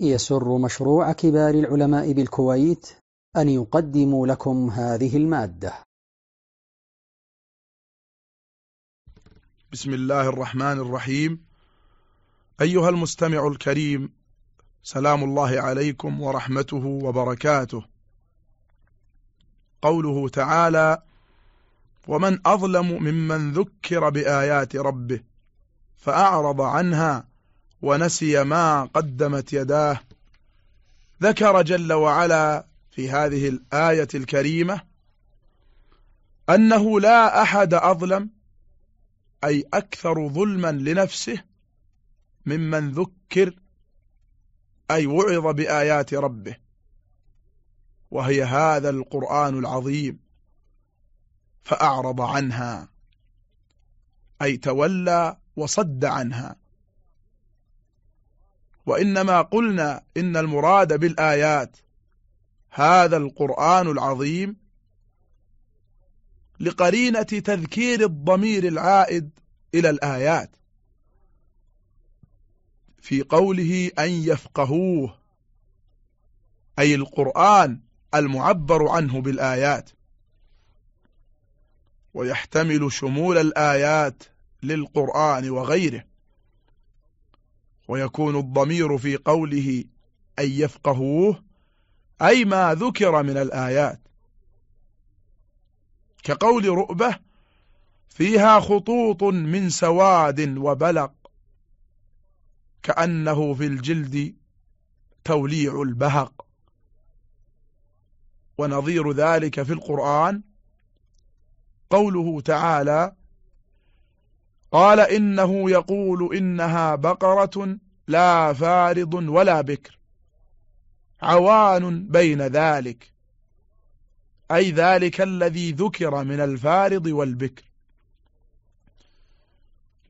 يسر مشروع كبار العلماء بالكويت أن يقدم لكم هذه المادة. بسم الله الرحمن الرحيم. أيها المستمع الكريم سلام الله عليكم ورحمته وبركاته. قوله تعالى ومن أظلم ممن ذكر بآيات ربه فأعرض عنها ونسي ما قدمت يداه. ذكر جل وعلا في هذه الآية الكريمة أنه لا أحد أظلم أي أكثر ظلما لنفسه ممن ذكر أي وعظ بآيات ربه. وهي هذا القرآن العظيم فأعرض عنها أي تولى وصد عنها. وإنما قلنا إن المراد بالآيات. هذا القرآن العظيم لقرينة تذكير الضمير العائد إلى الآيات. في قوله أن يفقهوه أي القرآن المعبر عنه بالآيات. ويحتمل شمول الآيات للقرآن وغيره. ويكون الضمير في قوله أن يفقهوه أي ما ذكر من الآيات. كقول رؤبة فيها خطوط من سواد وبلق كأنه في الجلد توليع البهق. ونظير ذلك في القرآن قوله تعالى قال إنه يقول إنها بقرة لا فارض ولا بكر. عوان بين ذلك. أي ذلك الذي ذكر من الفارض والبكر.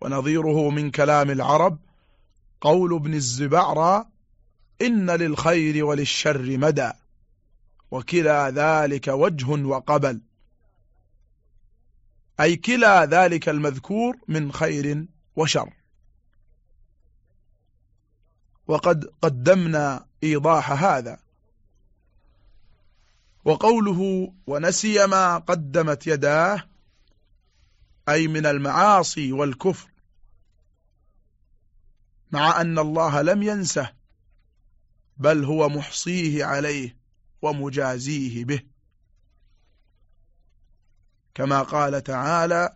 ونظيره من كلام العرب قول ابن الزبعرى إن للخير وللشر مدى. وكلا ذلك وجه وقبل. أي كلا ذلك المذكور من خير وشر. وقد قدمنا إيضاح هذا. وقوله ونسي ما قدمت يداه أي من المعاصي والكفر مع أن الله لم ينسه بل هو محصيه عليه ومجازيه به. كما قال تعالى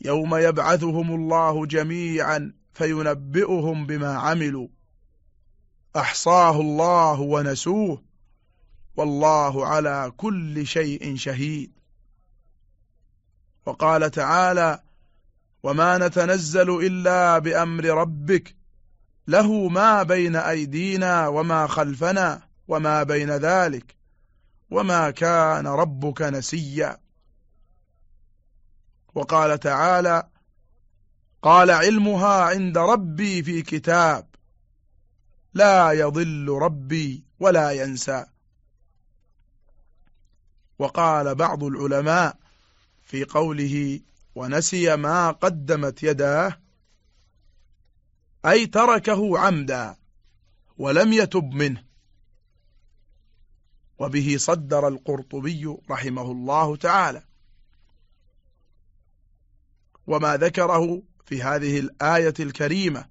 يوم يبعثهم الله جميعا فينبئهم بما عملوا. أحصاه الله ونسوه والله على كل شيء شهيد. وقال تعالى وما نتنزل إلا بأمر ربك له ما بين أيدينا وما خلفنا وما بين ذلك وما كان ربك نسيا. وقال تعالى قال علمها عند ربي في كتاب لا يضل ربي ولا ينسى. وقال بعض العلماء في قوله ونسي ما قدمت يداه أي تركه عمدا ولم يتب منه. وبه صدر القرطبي رحمه الله تعالى. وما ذكره في هذه الآية الكريمة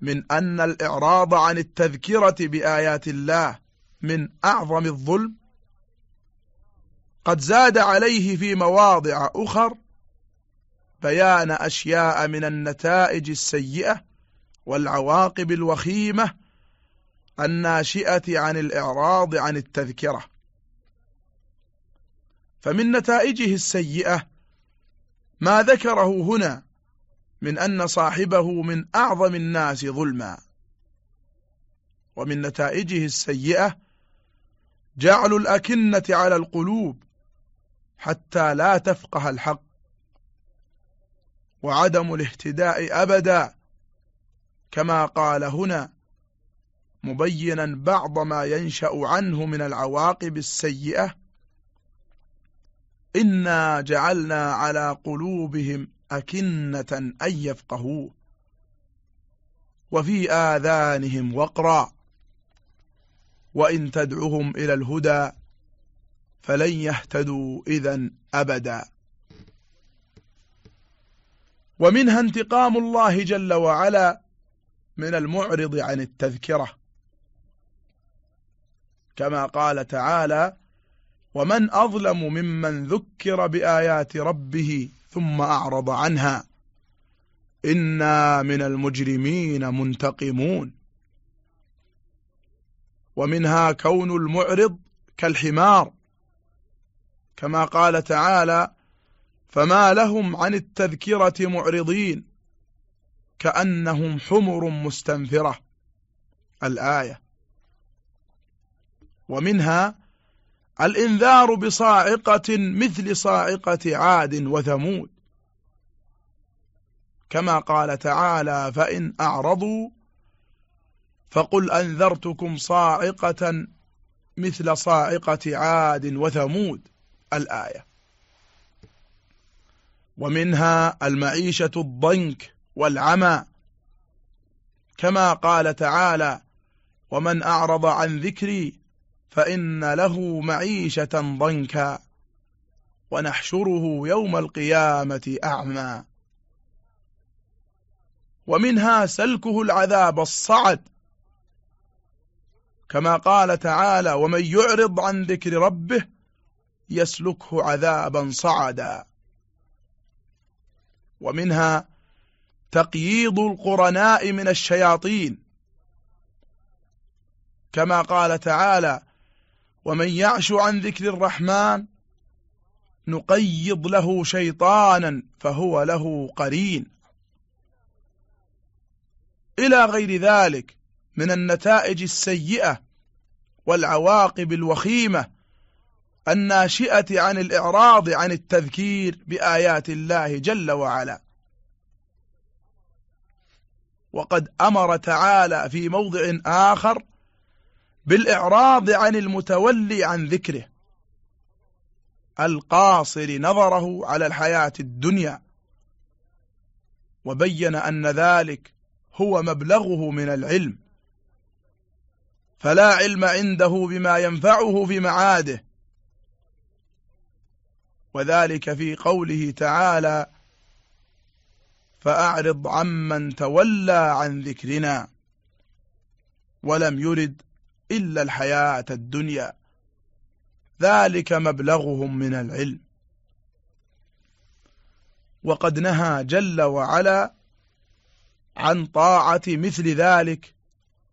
من أن الإعراض عن التذكرة بآيات الله من أعظم الظلم قد زاد عليه في مواضع أخر بيان أشياء من النتائج السيئة والعواقب الوخيمة الناشئة عن الإعراض عن التذكرة. فمن نتائجه السيئة ما ذكره هنا من أن صاحبه من أعظم الناس ظلما. ومن نتائجه السيئة جعل الأكنة على القلوب حتى لا تفقه الحق وعدم الاهتداء أبدا كما قال هنا مبينا بعض ما ينشأ عنه من العواقب السيئة إنا جعلنا على قلوبهم أكنة أن يفقهوه وفي آذانهم وقرا وإن تدعهم إلى الهدى فلن يهتدوا إذا أبدا ومنها انتقام الله جل وعلا من المعرض عن التذكرة كما قال تعالى ومن أظلم ممن ذكر بآيات ربه ثم أعرض عنها. إنا من المجرمين منتقمون. ومنها كون المعرض كالحمار. كما قال تعالى فما لهم عن التذكرة معرضين. كأنهم حمر مستنفرة. الآية. ومنها الإنذار بصاعقة مثل صاعقة عاد وثمود. كما قال تعالى فإن أعرضوا فقل أنذرتكم صاعقة مثل صاعقة عاد وثمود. الآية. ومنها المعيشة الضنك والعمى. كما قال تعالى ومن أعرض عن ذكري فإن له معيشة ضنكا ونحشره يوم القيامة أعمى. ومنها سلكه العذاب الصعد. كما قال تعالى ومن يعرض عن ذكر ربه يسلكه عذابا صعدا ومنها تقييض القرناء من الشياطين. كما قال تعالى ومن يعش عن ذكر الرحمن نقيض له شيطانا فهو له قرين. إلى غير ذلك من النتائج السيئة والعواقب الوخيمة الناشئة عن الإعراض عن التذكير بآيات الله جل وعلا. وقد أمر تعالى في موضع آخر بالإعراض عن المتولي عن ذكره. القاصر نظره على الحياة الدنيا. وبين أن ذلك هو مبلغه من العلم. فلا علم عنده بما ينفعه في معاده. وذلك في قوله تعالى فأعرض عمن تولى عن ذكرنا. ولم يرد إلا الحياة الدنيا. ذلك مبلغهم من العلم. وقد نهى جل وعلا عن طاعة مثل ذلك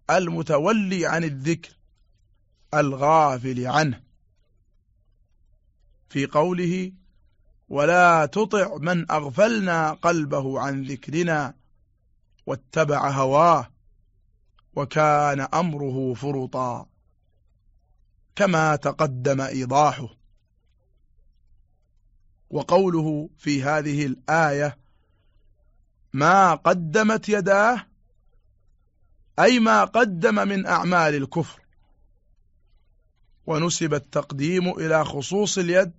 المتولي عن الذكر الغافل عنه. في قوله ولا تطع من أغفلنا قلبه عن ذكرنا واتبع هواه وكان أمره فرطا كما تقدم إيضاحه. وقوله في هذه الآية ما قدمت يداه أي ما قدم من أعمال الكفر ونسب التقديم إلى خصوص اليد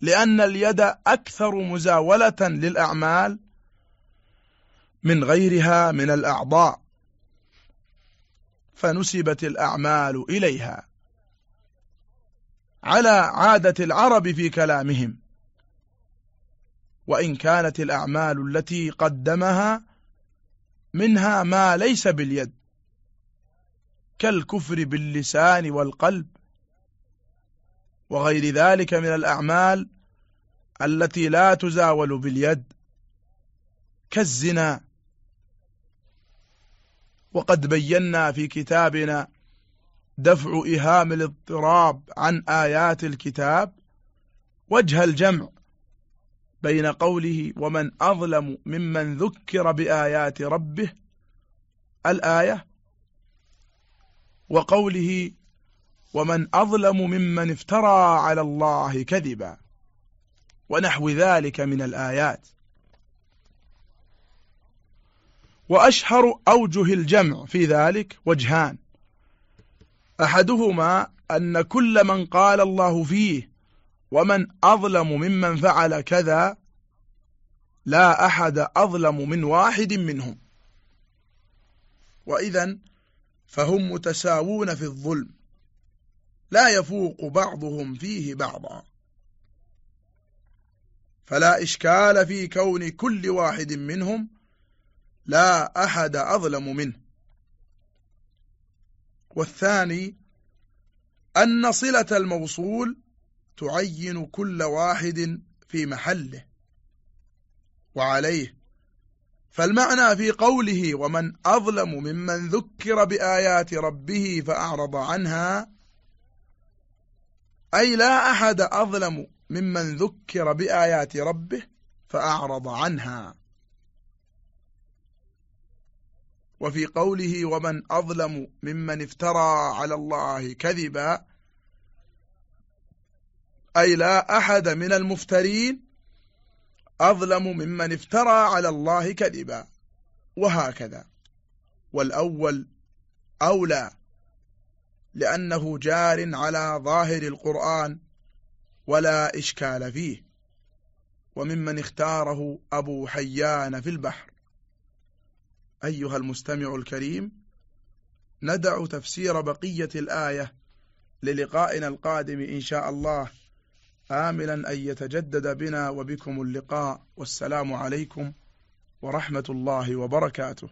لأن اليد أكثر مزاولة للأعمال من غيرها من الأعضاء. فنسبت الأعمال إليها على عادة العرب في كلامهم. وإن كانت الأعمال التي قدمها منها ما ليس باليد كالكفر باللسان والقلب وغير ذلك من الأعمال التي لا تزاول باليد كالزنا وقد بينا في كتابنا دفع إهام الاضطراب عن آيات الكتاب وجه الجمع بين قوله ومن أظلم ممن ذكر بآيات ربه الآية وقوله ومن أظلم ممن افترى على الله كذبا ونحو ذلك من الآيات وأشهر أوجه الجمع في ذلك وجهان. أحدهما أن كل من قال الله فيه ومن أظلم ممن فعل كذا لا أحد أظلم من واحد منهم. وإذا فهم متساوون في الظلم لا يفوق بعضهم فيه بعضا. فلا إشكال في كون كل واحد منهم لا أحد أظلم منه. والثاني أن صلة الموصول تعين كل واحد في محله وعليه. فالمعنى في قوله ومن أظلم ممن ذكر بآيات ربه فأعرض عنها أي لا أحد أظلم ممن ذكر بآيات ربه فأعرض عنها. وفي قوله ومن أظلم ممن افترى على الله كذبا أي لا أحد من المفترين أظلم ممن افترى على الله كذبا وهكذا. والأول أولى لأنه جار على ظاهر القرآن ولا إشكال فيه وممن اختاره أبو حيان في البحر. أيها المستمع الكريم ندع تفسير بقية الآية للقائنا القادم إن شاء الله آملا أن يتجدد بنا وبكم اللقاء والسلام عليكم ورحمة الله وبركاته.